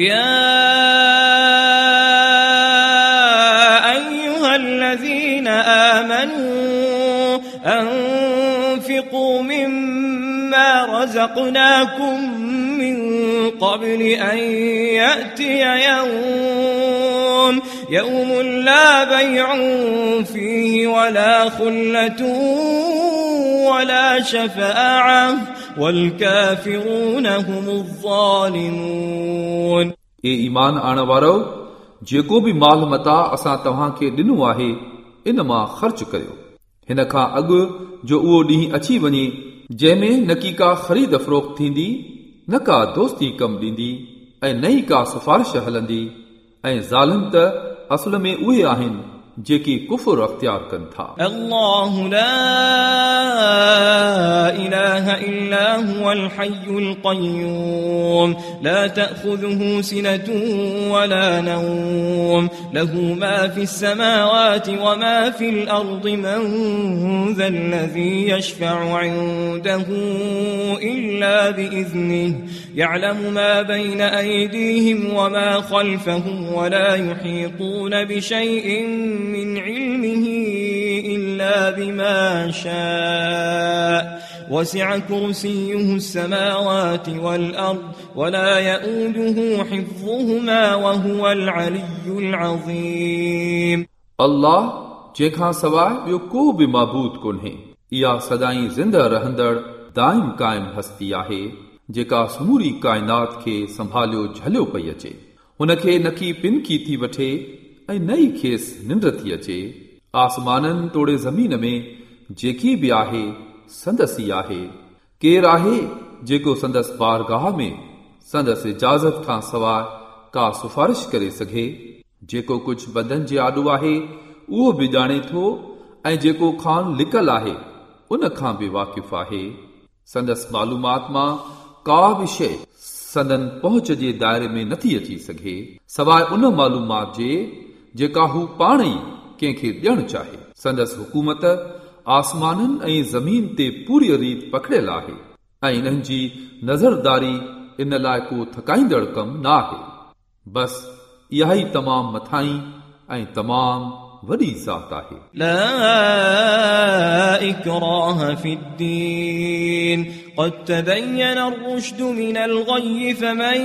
يا أيها الذين آمنوا أنفقوا مما رزقناكم من قبل أن يأتي يوم يوم لا بيع فيه ولا خلة ولا شفاعة والكافرون هم الظالمون ए ईमान आणण वारो जेको बि माल मता असां तव्हांखे ॾिनो आहे इन मां ख़र्च करियो हिन खां अॻु जो उहो ॾींहुं अची वञे जंहिंमें न की का ख़रीद फ़रोख़्त थींदी न का दोस्ती कमु ॾींदी ऐं न ई का सिफ़ारिश हलंदी ऐं ज़ालिम त असल में उहे आहिनि जेकी कुफुर अख़्तियार कनि था الله لا إله إلا هو الحي القيوم لا تأخذه سنة ولا نوم له ما في السماوات وما في الأرض من ذا الذي يشفع عنده إلا بإذنه يعلم ما بين أيديهم وما خلفهم ولا يحيطون بشيء من علمه إلا بما شاء وسع كرسيه السماوات والأرض ولا يؤوده حفظهما وهو العلي العظيم अल्लाह जंहिंखां सवाइ ॿियो को बि मबूद कोन्हे इहा सदाई ज़िंदह रहंदड़ दाइम क़ाइम हस्ती आहे जेका समूरी काइनात खे संभालियो झलियो पई अचे हुनखे नकी पिनकी थी वठे ऐं न ई खेसि निंड थी अचे आसमाननि तोड़े ज़मीन में जेकी बि आहे, संदसि ई आहे। केरु आहे जेको संदसि बारगाह में संदसि इजाज़त खां सवाइ का सिफारिश करे सघे, जेको कुझु बदन जे आॾो आहे, उहो बि ॼाणे थो ऐं जेको खान लिकल आहे, उन खां बि वाक़िफ़ आहे। संदसि मालूमात माँ का बि शइ संदन पहुच जे दायरे में नथी अची सघे। सवाइ उन मालूमात जे جيڪا هو پاڻ ئي ڪنهن کي ڏيڻ چاهي. سندس حڪومت آسمانن ۽ زمين تي پوري ريت پکڙيل آهي ۽ انهن جي نزرداري ان لاءِ ڪو ٿڪائيندڙ ڪم نه آهي بس اها ئي تمام مٿائي ۽ تمام وڏي ذات آهي لا إكراه في الدين قد تبين الرشد من الغي فمن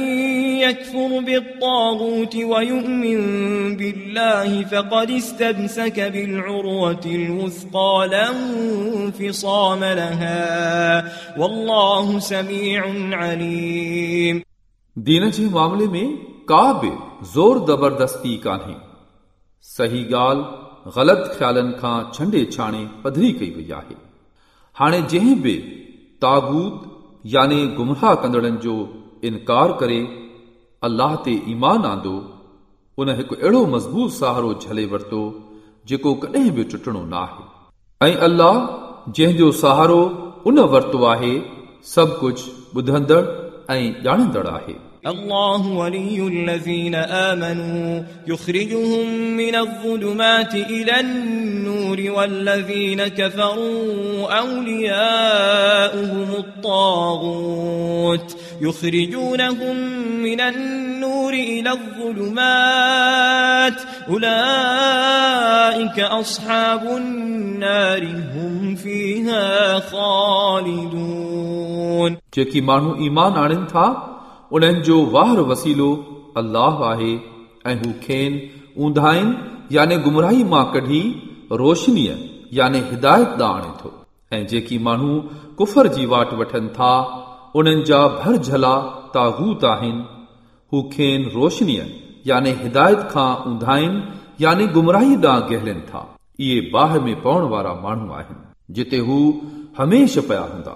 يكفر بالطاغوت ويؤمن بالله فقد استمسك بالعروة الوثقى لا انفصام لها والله سميع عليم दीन जे मामले में का बि ज़ोर ज़बरदस्ती कान्हे सही ॻाल्हि ग़लति ख़्यालनि खां छंडे छाणे पधरी कई वई आहे हाणे जंहिं बि تابوت يعني گمراهه ڪندڙن جو انڪار ڪري الله تي ايمان آندو ان هڪ اهڙو مضبوط سهارو جهلي ورتو جيڪو ڪڏهن به ٽٽڻو نه آهي ۽ الله جنهن جو سهارو ان ورتو آهي سڀ ڪجهه ٻڌندڙ ऐं ॼाणंदड़ आहे الله ولي الذين آمنوا يخرجهم من الظلمات إلى النور والذين كفروا أولياؤهم الطاغوت يخرجونهم من النور إلى الظلمات أولئك أصحاب النار هم فيها خالدون جيڪي ماڻهو ايمان آڻن ٿا انهن جو واهر وسيلو الله آهي ۽ هو کين اونڌائن يعني گمراهي مان ڪڍي روشنيءَ يعني هدايت ڏانهن آڻي ٿو. ۽ جيڪي ماڻهو ڪفر جي واٽ وٺن ٿا انهن جا ڀر جهلا تاگوت آهن. هو کين روشنيءَ يعني هدايت کان اونڌائن يعني گمراهي ڏانهن گهلن ٿا. اهي باهه ۾ پوڻ وارا ماڻهو آهن جتي هو هميشه پيا هوندا